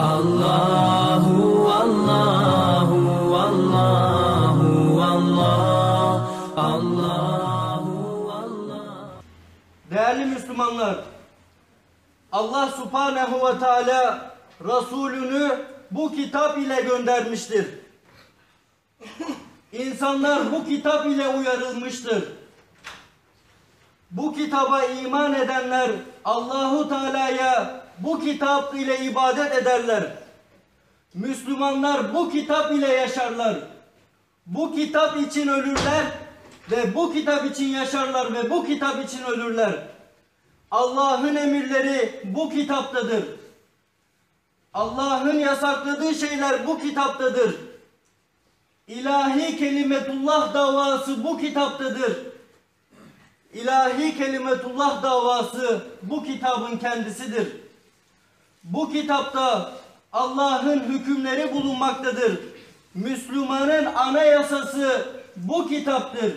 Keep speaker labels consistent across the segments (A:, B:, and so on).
A: Allahu Allahu Allahu Allah Allahu Allah
B: Değerli Müslümanlar, Allah Subhanehu ve Teala Resulünü bu kitap ile göndermiştir. İnsanlar bu kitap ile uyarılmıştır. Bu kitaba iman edenler Allahu Teala'ya bu kitap ile ibadet ederler. Müslümanlar bu kitap ile yaşarlar. Bu kitap için ölürler ve bu kitap için yaşarlar ve bu kitap için ölürler. Allah'ın emirleri bu kitaptadır. Allah'ın yasakladığı şeyler bu kitaptadır. İlahi kelimetullah davası bu kitaptadır. İlahi kelimetullah davası bu kitabın kendisidir. Bu kitapta Allah'ın hükümleri bulunmaktadır. Müslümanın anayasası bu kitaptır.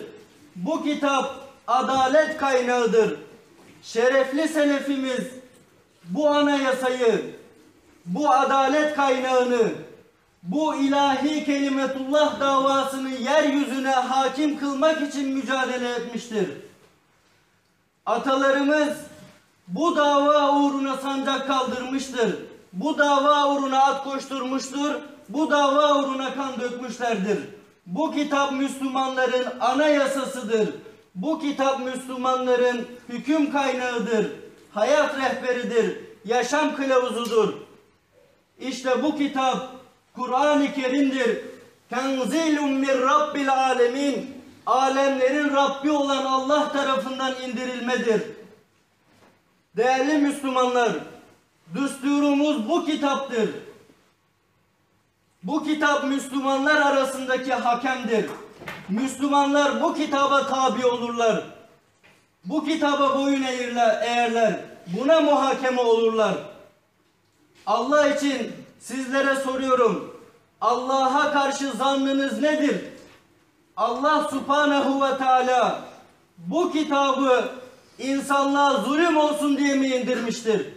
B: Bu kitap adalet kaynağıdır. Şerefli selefimiz bu anayasayı, bu adalet kaynağını, bu ilahi kelimetullah davasını yeryüzüne hakim kılmak için mücadele etmiştir. Atalarımız bu dava uğruna sancak kaldırmıştır. Bu dava uğruna at koşturmuştur. Bu dava uğruna kan dökmüşlerdir. Bu kitap Müslümanların anayasasıdır. Bu kitap Müslümanların hüküm kaynağıdır. Hayat rehberidir. Yaşam kılavuzudur. İşte bu kitap Kur'an-ı Kerim'dir. Tenzilun min Rabbil alemin. Alemlerin Rabbi olan Allah tarafından indirilmedir. Değerli Müslümanlar, düsturumuz bu kitaptır. Bu kitap Müslümanlar arasındaki hakemdir. Müslümanlar bu kitaba tabi olurlar. Bu kitaba boyun eğirler, eğerler. Buna muhakeme olurlar. Allah için sizlere soruyorum. Allah'a karşı zannınız nedir? Allah subhanehu ve teala bu kitabı insanlığa zulüm olsun diye mi indirmiştir?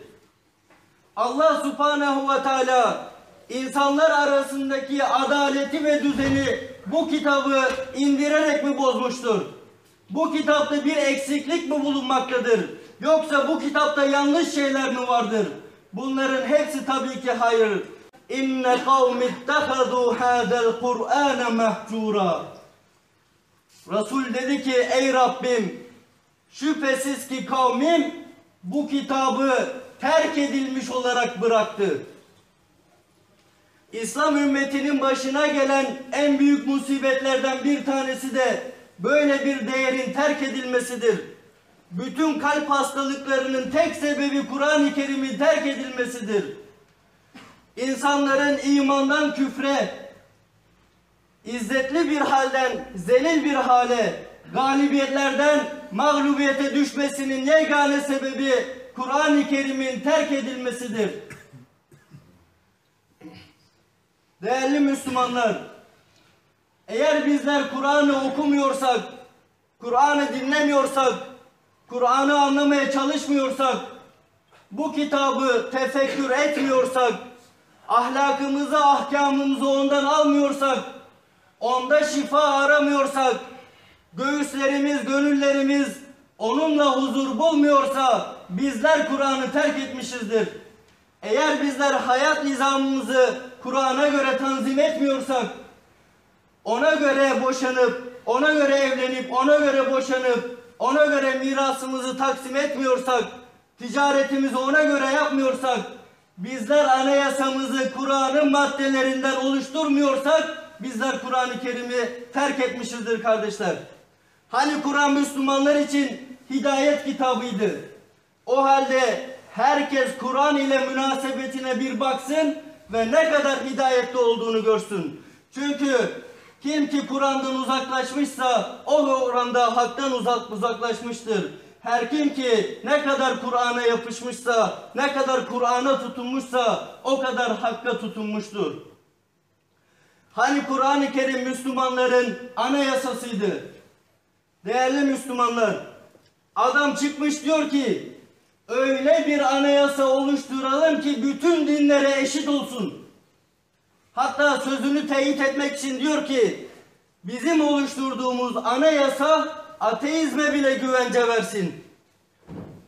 B: Allah subhanehu ve teala insanlar arasındaki adaleti ve düzeni bu kitabı indirerek mi bozmuştur? Bu kitapta bir eksiklik mi bulunmaktadır? Yoksa bu kitapta yanlış şeyler mi vardır? Bunların hepsi tabii ki hayır. İnne kavmi ittehadu hadel Kur'ane mahcura. Resul dedi ki ey Rabbim şüphesiz ki kavmim bu kitabı terk edilmiş olarak bıraktı. İslam ümmetinin başına gelen en büyük musibetlerden bir tanesi de böyle bir değerin terk edilmesidir. Bütün kalp hastalıklarının tek sebebi Kur'an-ı Kerim'in terk edilmesidir. İnsanların imandan küfre, izzetli bir halden zelil bir hale, galibiyetlerden mağlubiyete düşmesinin yegane sebebi Kur'an-ı Kerim'in terk edilmesidir. Değerli Müslümanlar, eğer bizler Kur'an'ı okumuyorsak, Kur'an'ı dinlemiyorsak, Kur'an'ı anlamaya çalışmıyorsak, bu kitabı tefekkür etmiyorsak, ahlakımızı, ahkamımızı ondan almıyorsak, onda şifa aramıyorsak, göğüslerimiz, gönüllerimiz onunla huzur bulmuyorsa bizler Kur'an'ı terk etmişizdir. Eğer bizler hayat nizamımızı Kur'an'a göre tanzim etmiyorsak, ona göre boşanıp, ona göre evlenip, ona göre boşanıp, ona göre mirasımızı taksim etmiyorsak, ticaretimizi ona göre yapmıyorsak, bizler anayasamızı Kur'an'ın maddelerinden oluşturmuyorsak, bizler Kur'an-ı Kerim'i terk etmişizdir kardeşler. Hani Kur'an Müslümanlar için hidayet kitabıydı. O halde herkes Kur'an ile münasebetine bir baksın ve ne kadar hidayetli olduğunu görsün. Çünkü kim ki Kur'an'dan uzaklaşmışsa o oranda haktan uzak uzaklaşmıştır. Her kim ki ne kadar Kur'an'a yapışmışsa, ne kadar Kur'an'a tutunmuşsa o kadar hakka tutunmuştur. Hani Kur'an-ı Kerim Müslümanların anayasasıydı. Değerli Müslümanlar, adam çıkmış diyor ki öyle bir anayasa oluşturalım ki bütün dinlere eşit olsun. Hatta sözünü teyit etmek için diyor ki bizim oluşturduğumuz anayasa ateizme bile güvence versin.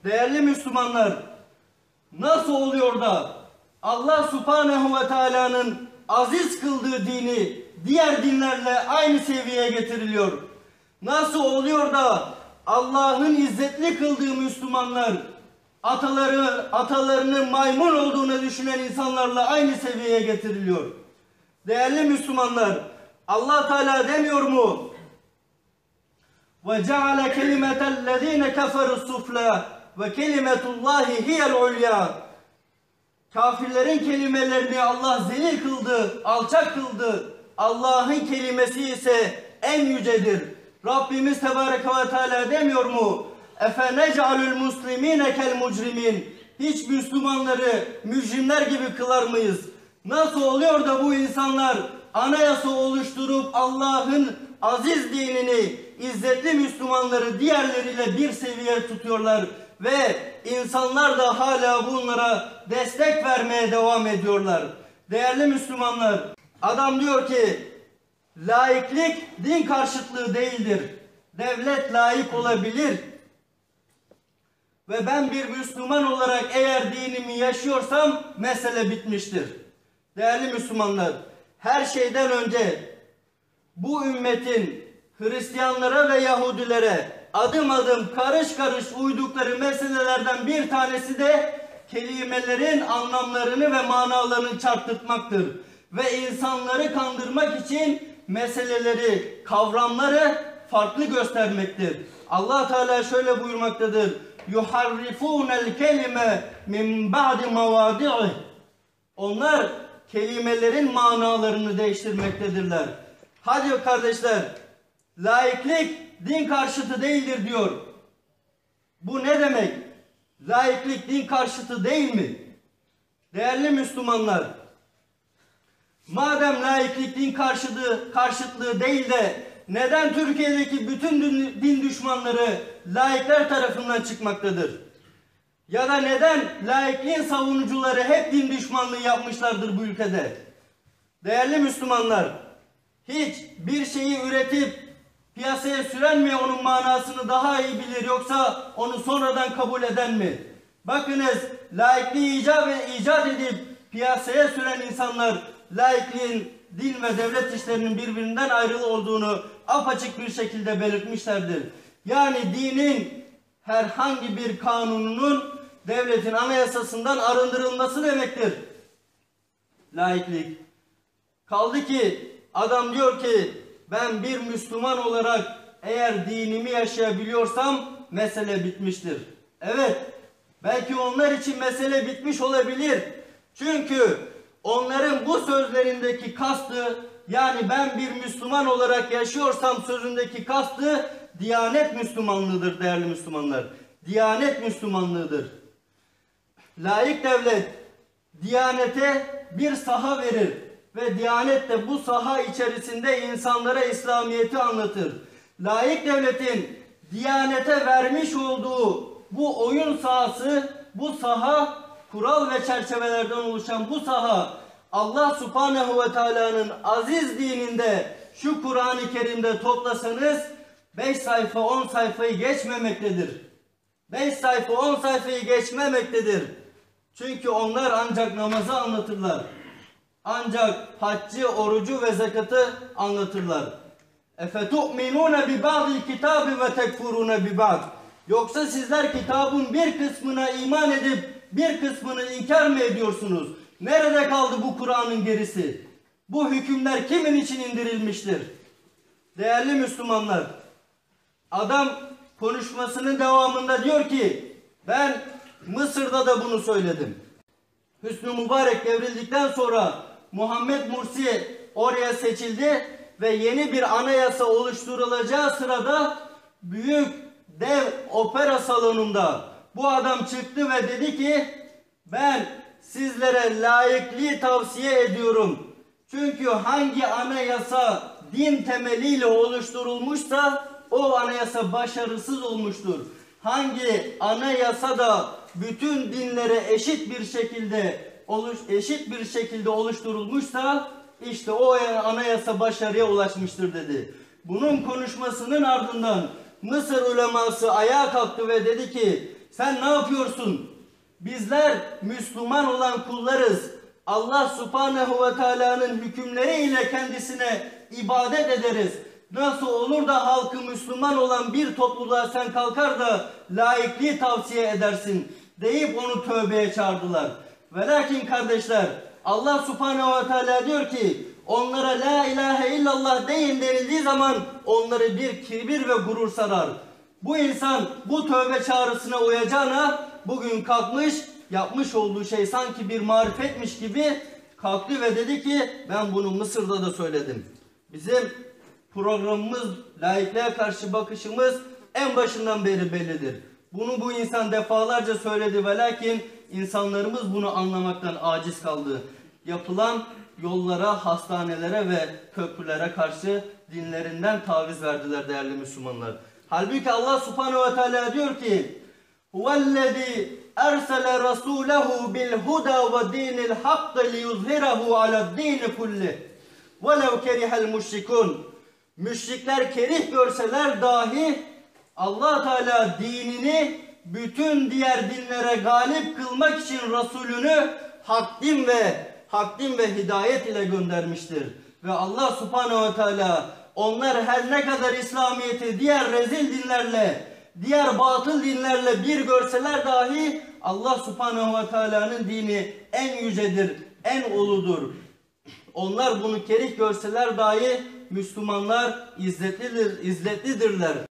B: Değerli Müslümanlar, nasıl oluyor da Allah Subhanahu ve Teala'nın aziz kıldığı dini diğer dinlerle aynı seviyeye getiriliyor? Nasıl oluyor da Allah'ın izzetli kıldığı Müslümanlar ataları, atalarının maymun olduğunu düşünen insanlarla aynı seviyeye getiriliyor. Değerli Müslümanlar, Allah Teala demiyor mu? Ve ceale kelimetel lezine keferu sufla ve kelimetullahi hiyel ulya. Kafirlerin kelimelerini Allah zelil kıldı, alçak kıldı. Allah'ın kelimesi ise en yücedir. Rabbimiz Tebareke ve Teala demiyor mu? Efe nec'alül muslimine kel mucrimin. Hiç Müslümanları mücrimler gibi kılar mıyız? Nasıl oluyor da bu insanlar anayasa oluşturup Allah'ın aziz dinini, izzetli Müslümanları diğerleriyle bir seviye tutuyorlar ve insanlar da hala bunlara destek vermeye devam ediyorlar. Değerli Müslümanlar, adam diyor ki laiklik din karşıtlığı değildir. Devlet layık olabilir. Ve ben bir Müslüman olarak eğer dinimi yaşıyorsam mesele bitmiştir. Değerli Müslümanlar, her şeyden önce bu ümmetin Hristiyanlara ve Yahudilere adım adım karış karış uydukları meselelerden bir tanesi de kelimelerin anlamlarını ve manalarını çarpıtmaktır. Ve insanları kandırmak için meseleleri, kavramları farklı göstermektir. Allah Teala şöyle buyurmaktadır. Yuharrifunel kelime min ba'di mavadi'ih. Onlar kelimelerin manalarını değiştirmektedirler. Hadi kardeşler, laiklik din karşıtı değildir diyor. Bu ne demek? Laiklik din karşıtı değil mi? Değerli Müslümanlar, madem laiklik din karşıtı, karşıtlığı değil de neden Türkiye'deki bütün din, düşmanları laikler tarafından çıkmaktadır? Ya da neden laikliğin savunucuları hep din düşmanlığı yapmışlardır bu ülkede? Değerli Müslümanlar, hiç bir şeyi üretip piyasaya süren mi onun manasını daha iyi bilir yoksa onu sonradan kabul eden mi? Bakınız laikliği icat, icat edip piyasaya süren insanlar laikliğin din ve devlet işlerinin birbirinden ayrılı olduğunu apaçık bir şekilde belirtmişlerdir. Yani dinin herhangi bir kanununun devletin anayasasından arındırılması demektir. Laiklik. Kaldı ki adam diyor ki ben bir Müslüman olarak eğer dinimi yaşayabiliyorsam mesele bitmiştir. Evet, belki onlar için mesele bitmiş olabilir. Çünkü onların bu sözlerindeki kastı yani ben bir Müslüman olarak yaşıyorsam sözündeki kastı Diyanet Müslümanlığıdır değerli Müslümanlar. Diyanet Müslümanlığıdır. Layık devlet Diyanete bir saha verir ve Diyanet de bu saha içerisinde insanlara İslamiyet'i anlatır. Layık devletin Diyanete vermiş olduğu bu oyun sahası, bu saha kural ve çerçevelerden oluşan bu saha Allah Subhanahu ve Teala'nın aziz dininde şu Kur'an-ı Kerim'de toplasanız 5 sayfa 10 sayfayı geçmemektedir. 5 sayfa 10 sayfayı geçmemektedir. Çünkü onlar ancak namazı anlatırlar. Ancak haccı, orucu ve zekatı anlatırlar. Efetu'minune bi ba'dil kitabi ve tekfurune bi ba'd. Yoksa sizler kitabın bir kısmına iman edip bir kısmını inkar mı ediyorsunuz? Nerede kaldı bu Kur'an'ın gerisi? Bu hükümler kimin için indirilmiştir? Değerli Müslümanlar, adam konuşmasının devamında diyor ki ben Mısır'da da bunu söyledim. Hüsnü Mübarek devrildikten sonra Muhammed Mursi oraya seçildi ve yeni bir anayasa oluşturulacağı sırada büyük dev opera salonunda bu adam çıktı ve dedi ki ben sizlere layıklığı tavsiye ediyorum. Çünkü hangi anayasa din temeliyle oluşturulmuşsa o anayasa başarısız olmuştur. Hangi anayasa da bütün dinlere eşit bir şekilde oluş, eşit bir şekilde oluşturulmuşsa işte o anayasa başarıya ulaşmıştır dedi. Bunun konuşmasının ardından Mısır uleması ayağa kalktı ve dedi ki sen ne yapıyorsun? Bizler Müslüman olan kullarız. Allah subhanehu ve teala'nın hükümleriyle kendisine ibadet ederiz. Nasıl olur da halkı Müslüman olan bir topluluğa sen kalkar da laikliği tavsiye edersin deyip onu tövbeye çağırdılar. Ve lakin kardeşler Allah subhanehu ve teala diyor ki onlara la ilahe illallah deyin denildiği zaman onları bir kibir ve gurur sarar. Bu insan bu tövbe çağrısına uyacağına bugün kalkmış yapmış olduğu şey sanki bir marifetmiş gibi kalktı ve dedi ki ben bunu Mısır'da da söyledim. Bizim programımız, laikliğe karşı bakışımız en başından beri bellidir. Bunu bu insan defalarca söyledi ve lakin insanlarımız bunu anlamaktan aciz kaldı. Yapılan yollara, hastanelere ve köprülere karşı dinlerinden taviz verdiler değerli Müslümanlar. Halbuki Allah subhanehu ve teala diyor ki ersele rasûlehu bil huda ve dinil hakkı liyuzhirahu alad-dîni kullih velev kerihel müşrikun Müşrikler kerih görseler dahi Allah Teala dinini bütün diğer dinlere galip kılmak için Resulünü hak din ve hak din ve hidayet ile göndermiştir. Ve Allah Subhanahu ve Teala onlar her ne kadar İslamiyet'i diğer rezil dinlerle, diğer batıl dinlerle bir görseler dahi Allah Subhanahu ve Teala'nın dini en yücedir, en uludur. Onlar bunu kerih görseler dahi Müslümanlar izzetlidir, izzetlidirler.